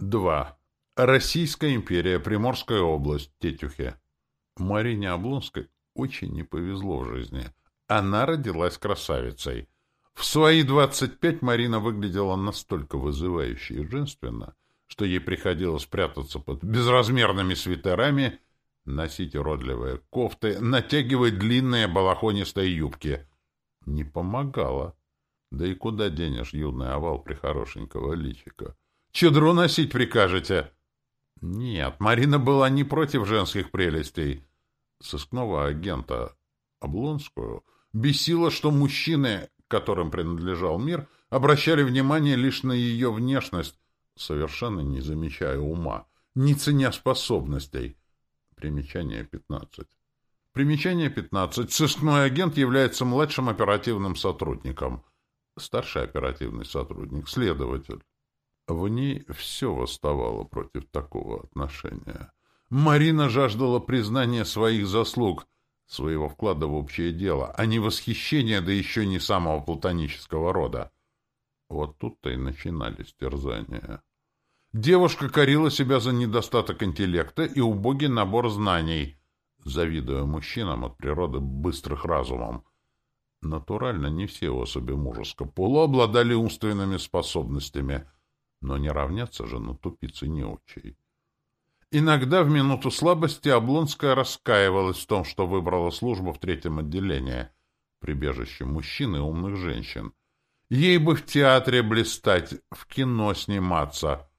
2. Российская империя, Приморская область, Тетюхе. Марине Облонской очень не повезло в жизни. Она родилась красавицей. В свои 25 Марина выглядела настолько вызывающе и женственно, что ей приходилось прятаться под безразмерными свитерами, носить уродливые кофты, натягивать длинные балахонистые юбки. Не помогало. Да и куда денешь юный овал прихорошенького личика? Чедру носить прикажете? Нет, Марина была не против женских прелестей. Сыскного агента Облонскую бесило, что мужчины, которым принадлежал мир, обращали внимание лишь на ее внешность, совершенно не замечая ума, не ценя способностей. Примечание 15. Примечание 15. Сыскной агент является младшим оперативным сотрудником. Старший оперативный сотрудник, следователь. В ней все восставало против такого отношения. Марина жаждала признания своих заслуг, своего вклада в общее дело, а не восхищения, да еще не самого платонического рода. Вот тут-то и начинались терзания. Девушка корила себя за недостаток интеллекта и убогий набор знаний, завидуя мужчинам от природы быстрых разумом. Натурально не все особи мужеского пола обладали умственными способностями — но не равняться же на тупицы неучей. Иногда в минуту слабости Облонская раскаивалась в том, что выбрала службу в третьем отделении, прибежище мужчин и умных женщин. Ей бы в театре блистать, в кино сниматься.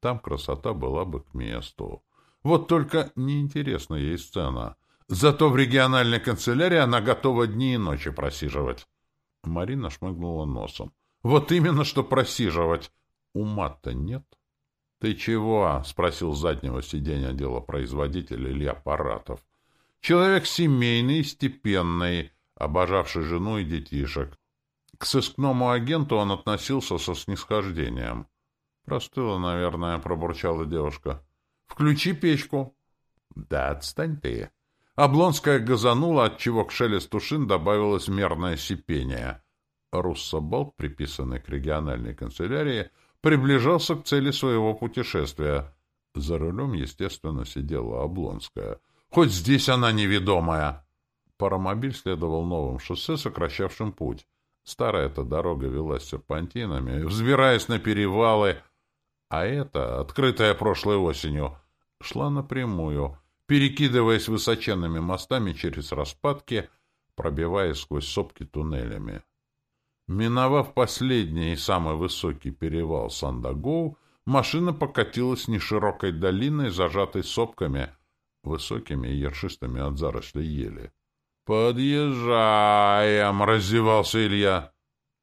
Там красота была бы к месту. Вот только неинтересна ей сцена. Зато в региональной канцелярии она готова дни и ночи просиживать. Марина шмыгнула носом. Вот именно что просиживать. Ума-то нет. — Ты чего? — спросил с заднего сиденья делопроизводитель Илья Паратов. Человек семейный степенный, обожавший жену и детишек. К сыскному агенту он относился со снисхождением. — Простыла, наверное, — пробурчала девушка. — Включи печку. — Да отстань ты. Облонская газанула, отчего к шелесту шин добавилось мерное сипение. Руссобалт, приписанный к региональной канцелярии, — приближался к цели своего путешествия. За рулем, естественно, сидела Облонская. Хоть здесь она неведомая. Паромобиль следовал новым шоссе, сокращавшим путь. Старая эта дорога велась серпантинами, взбираясь на перевалы, а эта, открытая прошлой осенью, шла напрямую, перекидываясь высоченными мостами через распадки, пробиваясь сквозь сопки туннелями. Миновав последний и самый высокий перевал Сандагоу, машина покатилась неширокой долиной, зажатой сопками, высокими и ершистыми от зарослей ели. «Подъезжаем!» — раздевался Илья.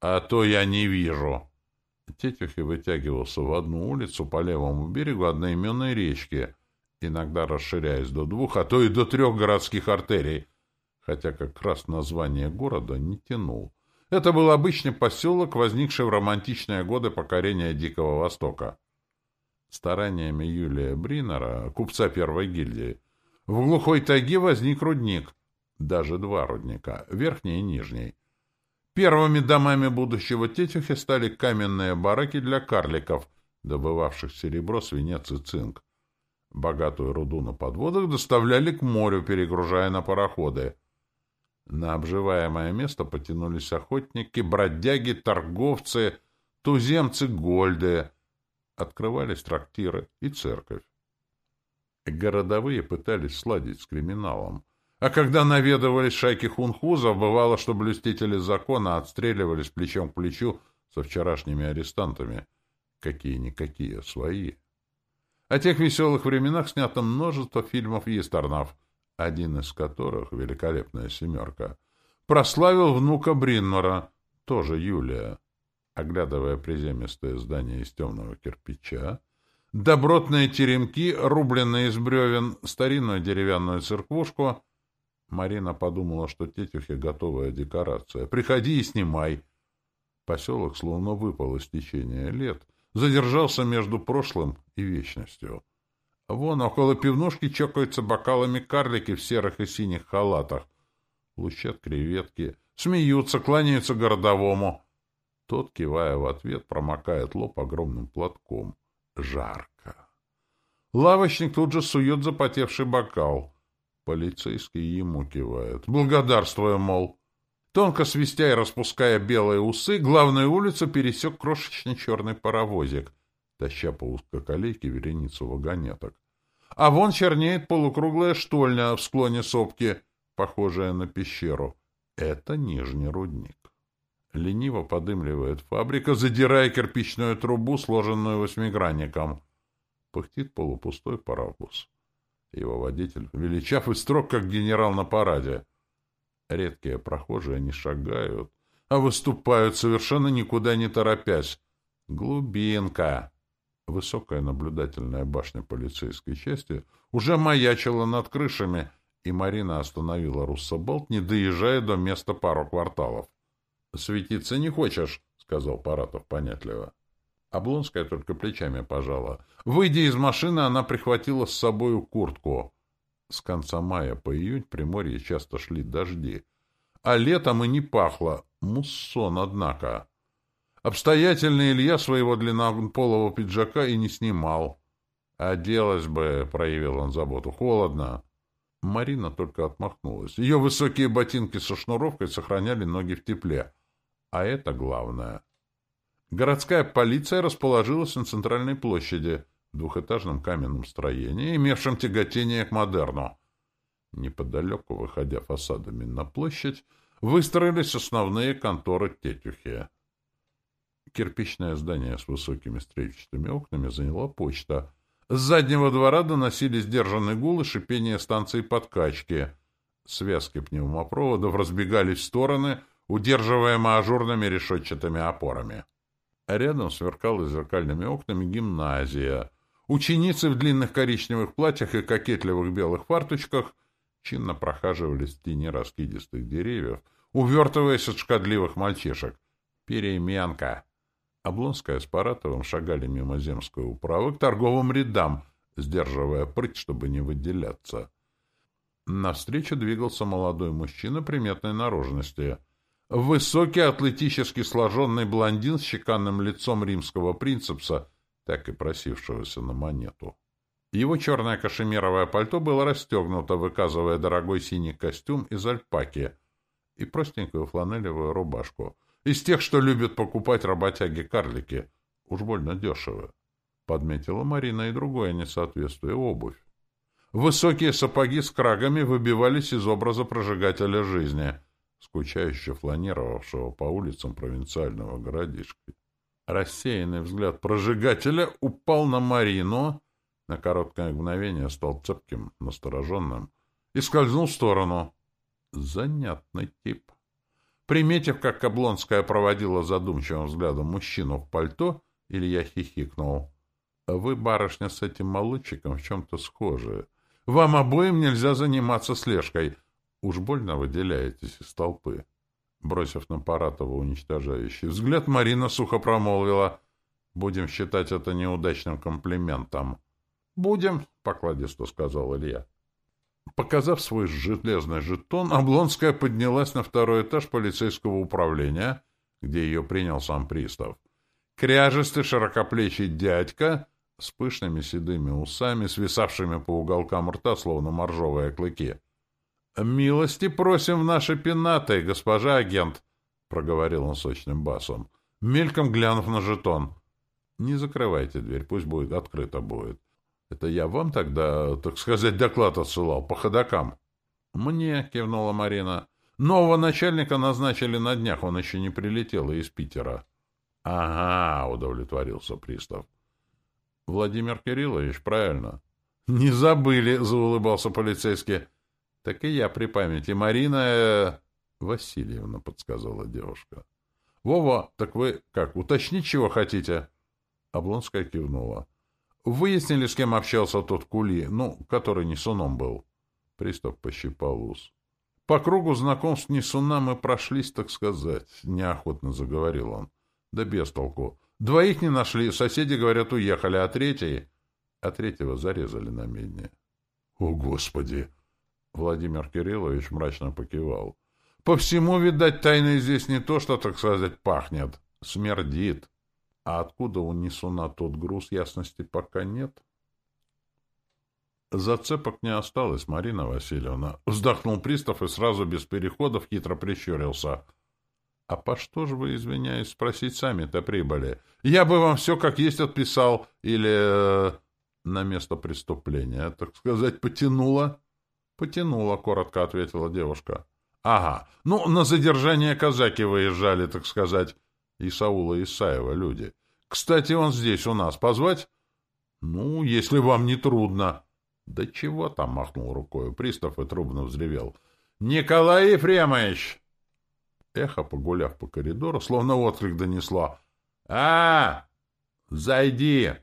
«А то я не вижу!» Тетюхи вытягивался в одну улицу по левому берегу одноименной речки, иногда расширяясь до двух, а то и до трех городских артерий, хотя как раз название города не тянул. Это был обычный поселок, возникший в романтичные годы покорения Дикого Востока. Стараниями Юлия Бринера, купца первой гильдии, в глухой тайге возник рудник, даже два рудника, верхний и нижний. Первыми домами будущего Тетюхи стали каменные бараки для карликов, добывавших серебро, свинец и цинк. Богатую руду на подводах доставляли к морю, перегружая на пароходы. На обживаемое место потянулись охотники, бродяги, торговцы, туземцы, гольды. Открывались трактиры и церковь. Городовые пытались сладить с криминалом. А когда наведывались шайки хунхузов, бывало, что блюстители закона отстреливались плечом к плечу со вчерашними арестантами. Какие-никакие свои. О тех веселых временах снято множество фильмов Естернов — один из которых, великолепная семерка, прославил внука Бриннора, тоже Юлия. Оглядывая приземистое здание из темного кирпича, добротные теремки, рубленные из бревен, старинную деревянную церквушку, Марина подумала, что тетюхе готовая декорация. «Приходи и снимай!» Поселок словно выпал из течения лет, задержался между прошлым и вечностью. Вон около пивнушки чокаются бокалами карлики в серых и синих халатах. Лущат креветки, смеются, кланяются городовому. Тот, кивая в ответ, промокает лоб огромным платком. Жарко. Лавочник тут же сует запотевший бокал. Полицейский ему кивает. Благодарствуя, мол. Тонко свистя и распуская белые усы, главную улицу пересек крошечный черный паровозик, таща по узкоколейке вереницу вагонеток. А вон чернеет полукруглая штольня в склоне сопки, похожая на пещеру. Это нижний рудник. Лениво подымливает фабрика, задирая кирпичную трубу, сложенную восьмигранником. Пыхтит полупустой паровоз. Его водитель величав и строг, как генерал на параде. Редкие прохожие не шагают, а выступают, совершенно никуда не торопясь. Глубинка. Высокая наблюдательная башня полицейской части уже маячила над крышами, и Марина остановила Руссоболт, не доезжая до места пару кварталов. — Светиться не хочешь, — сказал Паратов понятливо. Облонская только плечами пожала. Выйдя из машины, она прихватила с собою куртку. С конца мая по июнь в Приморье часто шли дожди. А летом и не пахло. Муссон, однако. Обстоятельный Илья своего длиннополого пиджака и не снимал. «Оделась бы», — проявил он заботу, — «холодно». Марина только отмахнулась. Ее высокие ботинки со шнуровкой сохраняли ноги в тепле. А это главное. Городская полиция расположилась на центральной площади, двухэтажном каменном строении, имевшем тяготение к модерну. Неподалеку, выходя фасадами на площадь, выстроились основные конторы Тетюхи. Кирпичное здание с высокими стрельчатыми окнами заняла почта. С заднего двора доносились сдержанный гул и шипение станции подкачки. Связки пневмопроводов разбегались в стороны, удерживаемые ажурными решетчатыми опорами. Рядом сверкала зеркальными окнами гимназия. Ученицы в длинных коричневых платьях и кокетливых белых фарточках чинно прохаживались в тени раскидистых деревьев, увертываясь от шкодливых мальчишек. Переменка! Облонская с Паратовым шагали мимо земской управы к торговым рядам, сдерживая прыть, чтобы не выделяться. Навстречу двигался молодой мужчина приметной наружности. Высокий, атлетически сложенный блондин с чеканным лицом римского принцепса, так и просившегося на монету. Его черное кашемировое пальто было расстегнуто, выказывая дорогой синий костюм из альпаки и простенькую фланелевую рубашку — из тех, что любят покупать работяги-карлики. Уж больно дешево. Подметила Марина и другое несоответствие — обувь. Высокие сапоги с крагами выбивались из образа прожигателя жизни, скучающе фланировавшего по улицам провинциального городишки. Рассеянный взгляд прожигателя упал на Марину, на короткое мгновение стал цепким, настороженным и скользнул в сторону. Занятный тип. Приметив, как Каблонская проводила задумчивым взглядом мужчину в пальто, Илья хихикнул. — Вы, барышня, с этим молодчиком в чем-то схожи. Вам обоим нельзя заниматься слежкой. Уж больно выделяетесь из толпы. Бросив на Паратова уничтожающий взгляд, Марина сухо промолвила. — Будем считать это неудачным комплиментом. — Будем, — покладисто сказал Илья. Показав свой железный жетон, Облонская поднялась на второй этаж полицейского управления, где ее принял сам пристав. Кряжестый широкоплечий дядька с пышными седыми усами, свисавшими по уголкам рта, словно моржовые клыки. — Милости просим в наши пенаты, госпожа агент, — проговорил он сочным басом, мельком глянув на жетон. — Не закрывайте дверь, пусть будет открыто будет. Это я вам тогда, так сказать, доклад отсылал по ходокам? — Мне, — кивнула Марина. — Нового начальника назначили на днях, он еще не прилетел из Питера. — Ага, — удовлетворился пристав. — Владимир Кириллович, правильно. — Не забыли, — заулыбался полицейский. — Так и я при памяти. Марина... Э... — Васильевна, — подсказала девушка. — Вова, так вы как, уточнить чего хотите? Облонская кивнула. Выяснили, с кем общался тот кули, ну, который несуном был. Пристав пощипал ус. По кругу знакомств несуна мы прошлись, так сказать, неохотно заговорил он. Да без толку. Двоих не нашли, соседи, говорят, уехали, а третий... А третьего зарезали на медне. — О, Господи! Владимир Кириллович мрачно покивал. — По всему, видать, тайны здесь не то, что, так сказать, пахнет. Смердит. — А откуда унесу на тот груз, ясности пока нет. Зацепок не осталось, Марина Васильевна. Вздохнул пристав и сразу без переходов хитро прищурился. А по что же вы, извиняюсь, спросить сами-то прибыли? Я бы вам все как есть отписал. Или э, на место преступления, так сказать, потянуло? Потянуло, коротко ответила девушка. Ага, ну, на задержание казаки выезжали, так сказать. Исаула Исаева люди. Кстати, он здесь у нас. Позвать? Ну, если вам не трудно. Да чего там, махнул рукой пристав и трубно взревел. Николай Ефремович! Эхо, погуляв по коридору, словно отклик донесло. а Зайди!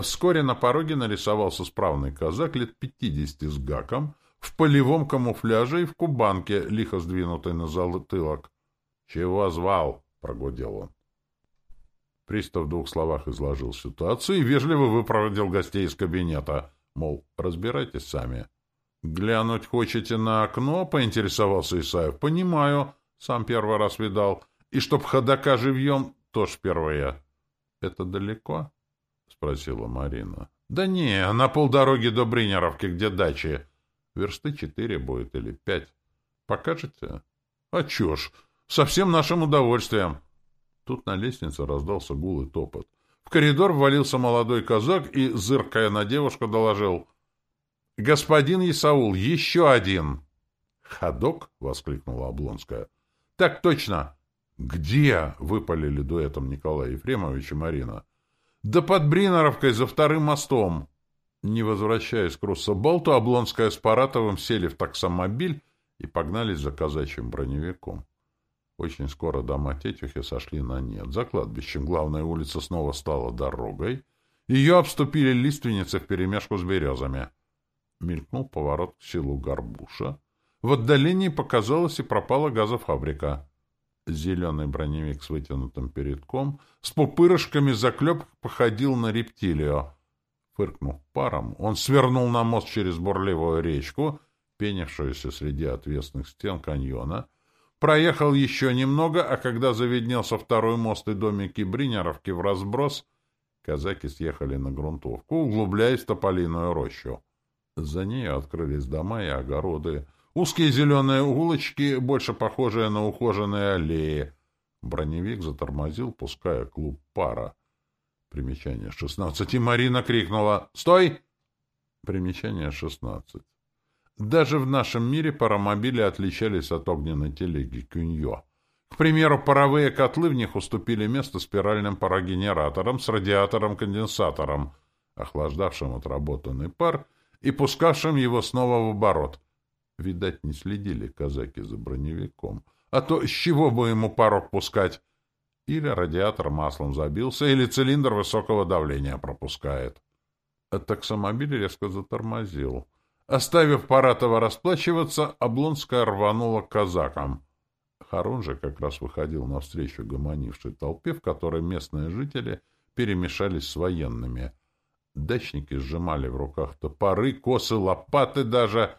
Вскоре на пороге нарисовался справный казак лет пятидесяти с гаком, в полевом камуфляже и в кубанке, лихо сдвинутой на затылок. — Чего звал? — прогудел он. Пристав в двух словах изложил ситуацию и вежливо выпроводил гостей из кабинета. Мол, разбирайтесь сами. — Глянуть хочете на окно? — поинтересовался Исаев. — Понимаю. Сам первый раз видал. И чтоб ходока живьем, тоже впервые. — Это далеко? — спросила Марина. — Да не, на полдороги до Бринеровки, где дачи. Версты четыре будет или пять. Покажете? А чё ж, со всем нашим удовольствием. Тут на лестнице раздался гул и топот. В коридор ввалился молодой казак и, зыркая на девушку, доложил. — Господин Исаул, еще один! — Ходок? — воскликнула Облонская. — Так точно! — Где? — выпалили дуэтом Николай Ефремович и Марина. — Да под Бриноровкой, за вторым мостом. Не возвращаясь к Руссобалту, Облонская с Паратовым сели в таксомобиль и погнались за казачьим броневиком. Очень скоро дома Тетюхи сошли на нет. За кладбищем главная улица снова стала дорогой. Ее обступили лиственницы вперемешку с березами. Мелькнул поворот к селу Горбуша. В отдалении показалась и пропала газофабрика. Зеленый броневик с вытянутым передком, с пупырышками заклеп походил на рептилию. Фыркнув паром, он свернул на мост через бурливую речку, пенившуюся среди отвесных стен каньона, проехал еще немного, а когда заведнелся второй мост и домики Бринеровки в разброс, казаки съехали на грунтовку, углубляясь в тополиную рощу. За ней открылись дома и огороды, узкие зеленые улочки, больше похожие на ухоженные аллеи. Броневик затормозил, пуская клуб пара. Примечание 16. И Марина крикнула «Стой!» Примечание 16. Даже в нашем мире паромобили отличались от огненной телеги Кюньо. К примеру, паровые котлы в них уступили место спиральным парогенераторам с радиатором-конденсатором, охлаждавшим отработанный пар и пускавшим его снова в оборот. Видать, не следили казаки за броневиком. А то с чего бы ему парок пускать? Или радиатор маслом забился, или цилиндр высокого давления пропускает. Таксомобиль резко затормозил. Оставив Паратова расплачиваться, Облонская рванула к казакам. Харун же как раз выходил навстречу гомонившей толпе, в которой местные жители перемешались с военными. Дачники сжимали в руках топоры, косы, лопаты даже,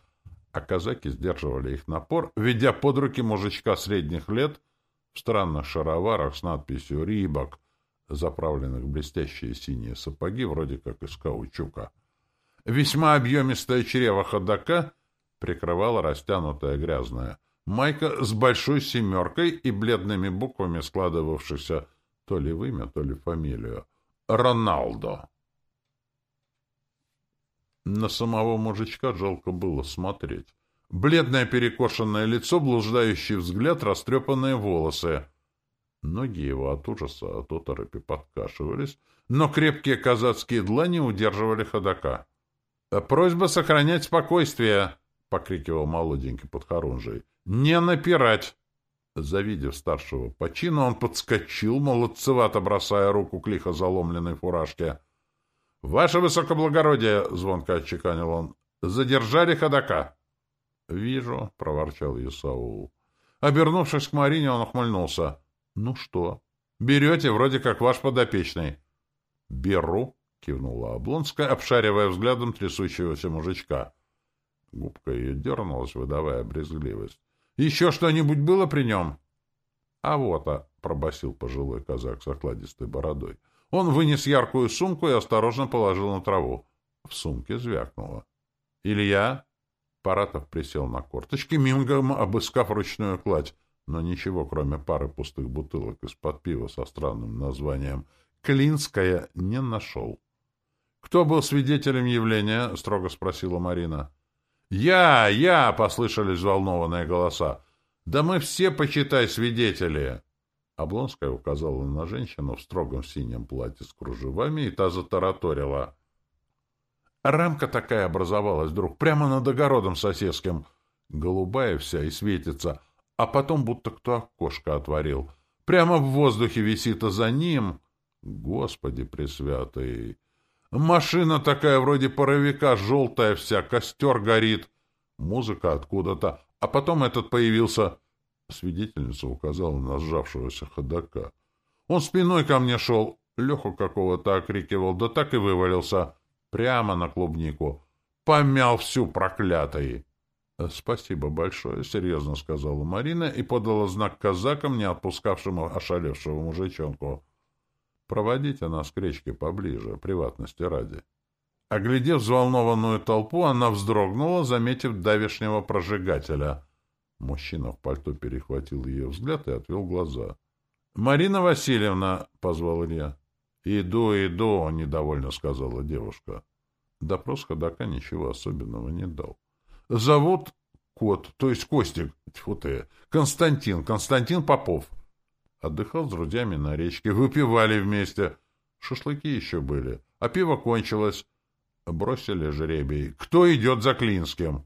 а казаки сдерживали их напор, ведя под руки мужичка средних лет — в странных шароварах с надписью «Рибок», заправленных в блестящие синие сапоги, вроде как из каучука. Весьма объемистое чрево ходока прикрывала растянутая грязная майка с большой семеркой и бледными буквами, складывавшихся то ли в имя, то ли фамилию. «Роналдо». На самого мужичка жалко было смотреть. Бледное перекошенное лицо, блуждающий взгляд, растрепанные волосы. Ноги его от ужаса, от оторопи подкашивались, но крепкие казацкие длани удерживали ходока. «Просьба сохранять спокойствие!» — покрикивал молоденький подхорунжий. «Не напирать!» Завидев старшего по чину, он подскочил, молодцевато бросая руку к лихо заломленной фуражке. «Ваше высокоблагородие!» — звонко отчеканил он. «Задержали ходока!» — Вижу, — проворчал Исаул. Обернувшись к Марине, он ухмыльнулся. — Ну что? — Берете, вроде как ваш подопечный. — Беру, — кивнула Облонская, обшаривая взглядом трясущегося мужичка. Губка ее дернулась, выдавая брезгливость. — Еще что-нибудь было при нем? — А вот, а, пробасил пожилой казак с окладистой бородой. Он вынес яркую сумку и осторожно положил на траву. В сумке звякнуло. «Илья?» Паратов присел на корточки, мимгом обыскав ручную кладь, но ничего, кроме пары пустых бутылок из-под пива со странным названием «Клинская», не нашел. «Кто был свидетелем явления?» — строго спросила Марина. «Я! Я!» — послышались взволнованные голоса. «Да мы все, почитай, свидетели!» Облонская указала на женщину в строгом синем платье с кружевами, и та затараторила. Рамка такая образовалась вдруг, прямо над огородом соседским. Голубая вся и светится, а потом будто кто окошко отворил. Прямо в воздухе висит, а за ним... Господи пресвятый! Машина такая вроде паровика, желтая вся, костер горит. Музыка откуда-то. А потом этот появился... Свидетельница указала на сжавшегося ходока. Он спиной ко мне шел, Леху какого-то окрикивал, да так и вывалился. Прямо на клубнику. Помял всю проклятый. — Спасибо большое, — серьезно сказала Марина и подала знак казакам, не отпускавшему ошалевшего мужичонку. — Проводите нас к речке поближе, приватности ради. Оглядев взволнованную толпу, она вздрогнула, заметив давешнего прожигателя. Мужчина в пальто перехватил ее взгляд и отвел глаза. — Марина Васильевна, — позвал Илья. — Иду, иду, — недовольно сказала девушка. Допрос ходока ничего особенного не дал. — Зовут Кот, то есть Костик, тьфу ты, Константин, Константин Попов. Отдыхал с друзьями на речке, выпивали вместе. Шашлыки еще были, а пиво кончилось. Бросили жребий. Кто идет за Клинским?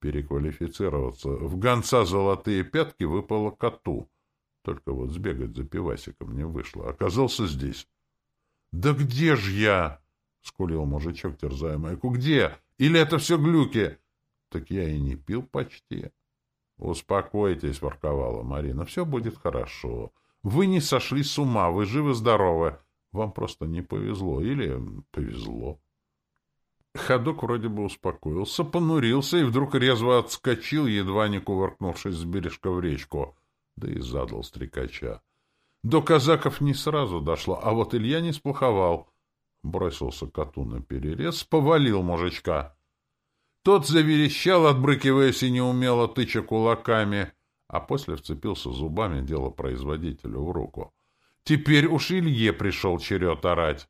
Переквалифицироваться. В гонца золотые пятки выпало коту. Только вот сбегать за пивасиком не вышло. Оказался здесь. «Да где ж я?» — скулил мужичок, терзая майку. «Где? Или это все глюки?» «Так я и не пил почти». «Успокойтесь», — ворковала Марина. «Все будет хорошо. Вы не сошли с ума, вы живы-здоровы. Вам просто не повезло. Или повезло». Ходок вроде бы успокоился, понурился и вдруг резво отскочил, едва не кувыркнувшись с бережка в речку, да и задал стрекача. До казаков не сразу дошло, а вот Илья не сплоховал. Бросился коту на перерез, повалил мужичка. Тот заверещал, отбрыкиваясь и неумело тыча кулаками, а после вцепился зубами дело производителю в руку. Теперь уж Илье пришел черед орать.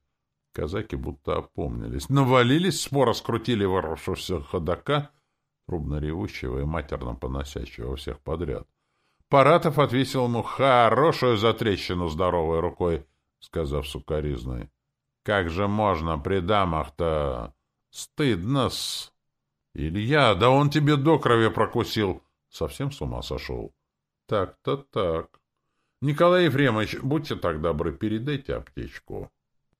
Казаки будто опомнились. Навалились, споро скрутили ворвавшегося ходока, трубно ревущего и матерно поносящего всех подряд. Паратов отвесил ему хорошую затрещину здоровой рукой, сказав сукоризной. — Как же можно при дамах-то? Стыдно-с! — Илья, да он тебе до крови прокусил! Совсем с ума сошел. — Так-то так. Николай Ефремович, будьте так добры, передайте аптечку.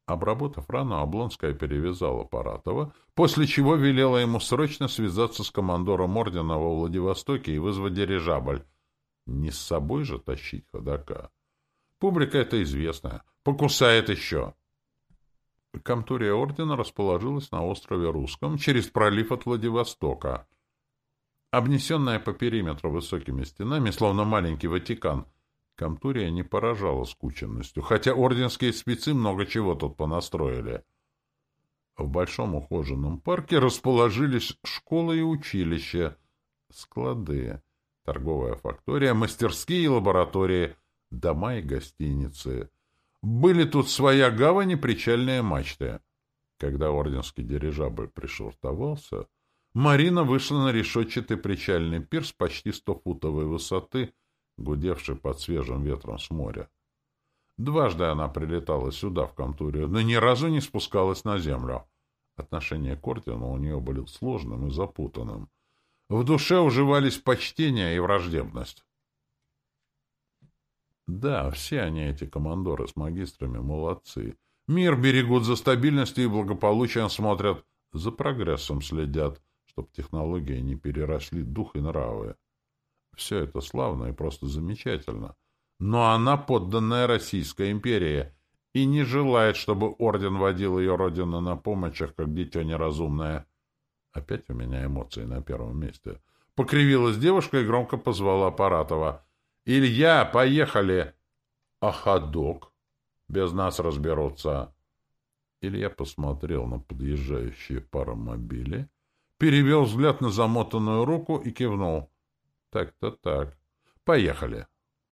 Обработав рану, Облонская перевязала Паратова, после чего велела ему срочно связаться с командором ордена во Владивостоке и вызвать дирижабль, не с собой же тащить ходока. Публика это известная. Покусает еще. Комтурия ордена расположилась на острове Русском, через пролив от Владивостока. Обнесенная по периметру высокими стенами, словно маленький Ватикан, Комтурия не поражала скученностью, хотя орденские спецы много чего тут понастроили. В большом ухоженном парке расположились школы и училища, склады торговая фактория, мастерские и лаборатории, дома и гостиницы. Были тут своя гавань и причальные мачты. Когда орденский дирижабль пришвартовался, Марина вышла на решетчатый причальный пирс почти стофутовой высоты, гудевший под свежим ветром с моря. Дважды она прилетала сюда, в Камтурию, но ни разу не спускалась на землю. Отношения к ордену у нее были сложным и запутанным. В душе уживались почтение и враждебность. Да, все они, эти командоры с магистрами, молодцы. Мир берегут за стабильностью и благополучием смотрят, за прогрессом следят, чтоб технологии не переросли дух и нравы. Все это славно и просто замечательно. Но она подданная Российской империи и не желает, чтобы орден водил ее родину на помощях, как дитё неразумное. Опять у меня эмоции на первом месте. Покривилась девушка и громко позвала Аппаратова. «Илья, поехали!» А? Без нас разберутся. Илья посмотрел на подъезжающие паромобили, перевел взгляд на замотанную руку и кивнул. Так-то так. Поехали.